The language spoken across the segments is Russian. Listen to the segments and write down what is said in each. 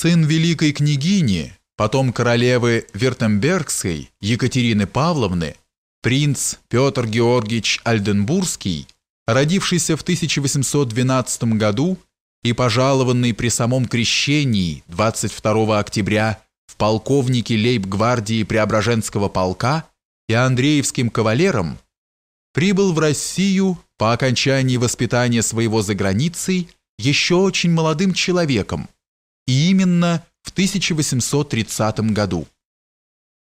Сын великой княгини, потом королевы Вертембергской Екатерины Павловны, принц Петр Георгиевич Альденбургский, родившийся в 1812 году и пожалованный при самом крещении 22 октября в полковнике лейб-гвардии Преображенского полка и Андреевским кавалером, прибыл в Россию по окончании воспитания своего за границей еще очень молодым человеком, именно в 1830 году.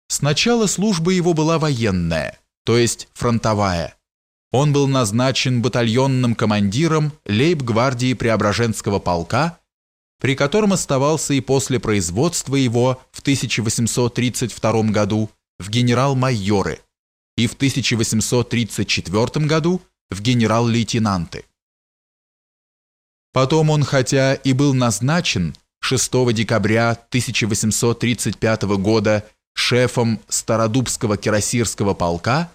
Сначала служба его была военная, то есть фронтовая. Он был назначен батальонным командиром лейб-гвардии Преображенского полка, при котором оставался и после производства его в 1832 году в генерал-майоры и в 1834 году в генерал-лейтенанты. Потом он, хотя и был назначен 6 декабря 1835 года шефом Стародубского кирасирского полка,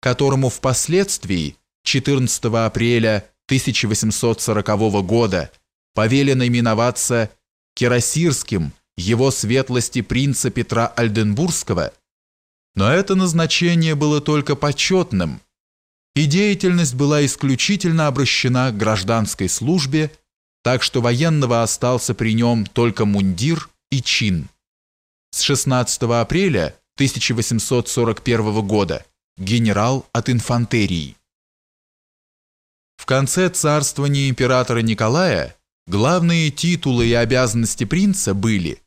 которому впоследствии 14 апреля 1840 года повелено именоваться Кирасирским его светлости принца Петра Альденбургского, но это назначение было только почетным, и деятельность была исключительно обращена к гражданской службе, так что военного остался при нем только мундир и чин. С 16 апреля 1841 года генерал от инфантерии. В конце царствования императора Николая главные титулы и обязанности принца были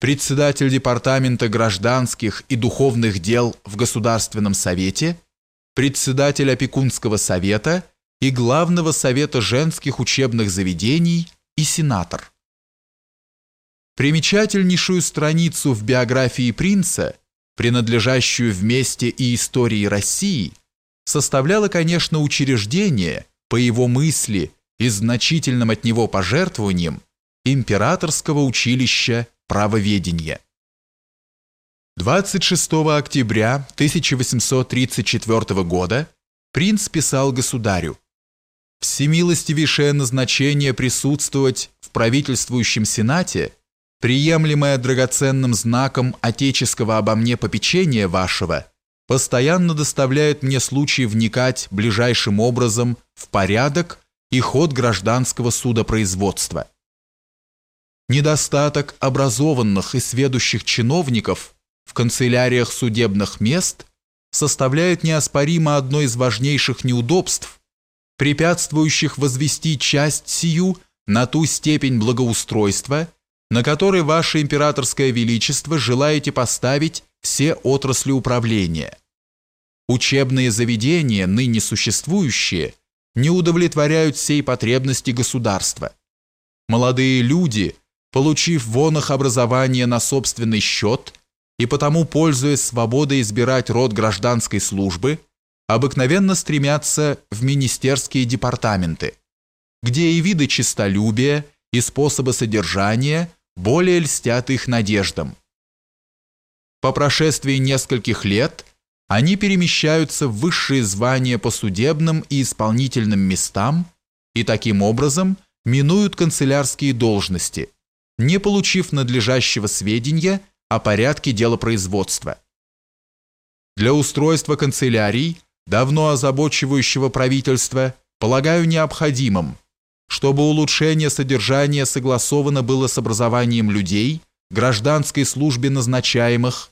председатель департамента гражданских и духовных дел в Государственном совете, председатель опекунского совета и главного совета женских учебных заведений и сенатор. Примечательнейшую страницу в биографии принца – принадлежащую вместе и истории России, составляло, конечно, учреждение, по его мысли и значительным от него пожертвованием, Императорского училища правоведения. 26 октября 1834 года принц писал государю «Всемилостивейшее назначение присутствовать в правительствующем Сенате – приемлемое драгоценным знаком отеческого обо мне попечения вашего, постоянно доставляет мне случай вникать ближайшим образом в порядок и ход гражданского судопроизводства. Недостаток образованных и сведущих чиновников в канцеляриях судебных мест составляет неоспоримо одно из важнейших неудобств, препятствующих возвести часть сию на ту степень благоустройства, на который ваше императорское величество желаете поставить все отрасли управления. Учебные заведения, ныне существующие, не удовлетворяют всей потребности государства. Молодые люди, получив вон их образование на собственный счет и потому, пользуясь свободой избирать род гражданской службы, обыкновенно стремятся в министерские департаменты, где и виды честолюбия, и способы содержания более льстят их надеждам. По прошествии нескольких лет они перемещаются в высшие звания по судебным и исполнительным местам и таким образом минуют канцелярские должности, не получив надлежащего сведения о порядке делопроизводства. Для устройства канцелярий, давно озабочивающего правительство, полагаю необходимым – чтобы улучшение содержания согласовано было с образованием людей, гражданской службе назначаемых,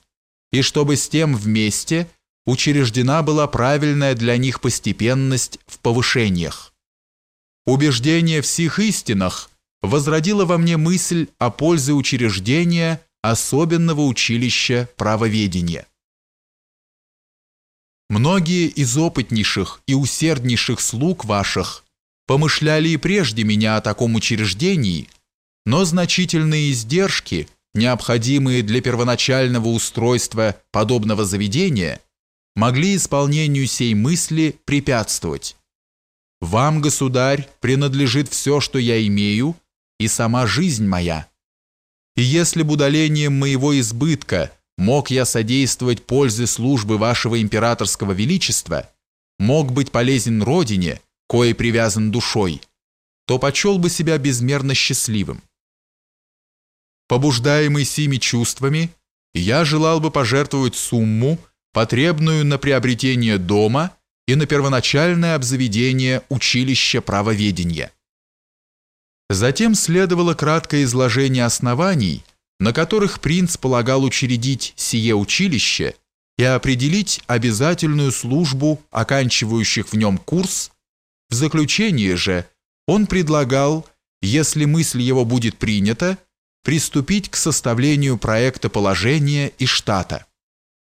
и чтобы с тем вместе учреждена была правильная для них постепенность в повышениях. Убеждение в сих истинах возродило во мне мысль о пользе учреждения особенного училища правоведения. Многие из опытнейших и усерднейших слуг ваших помышляли и прежде меня о таком учреждении, но значительные издержки, необходимые для первоначального устройства подобного заведения, могли исполнению сей мысли препятствовать. Вам, государь, принадлежит все, что я имею, и сама жизнь моя. И если бы удалением моего избытка мог я содействовать пользе службы вашего императорского величества, мог быть полезен Родине – кое привязан душой, то почел бы себя безмерно счастливым. Побуждаемый сими чувствами, я желал бы пожертвовать сумму, потребную на приобретение дома и на первоначальное обзаведение училища правоведения. Затем следовало краткое изложение оснований, на которых принц полагал учредить сие училище и определить обязательную службу оканчивающих в нем курс. В заключение же он предлагал, если мысль его будет принята, приступить к составлению проекта положения и штата –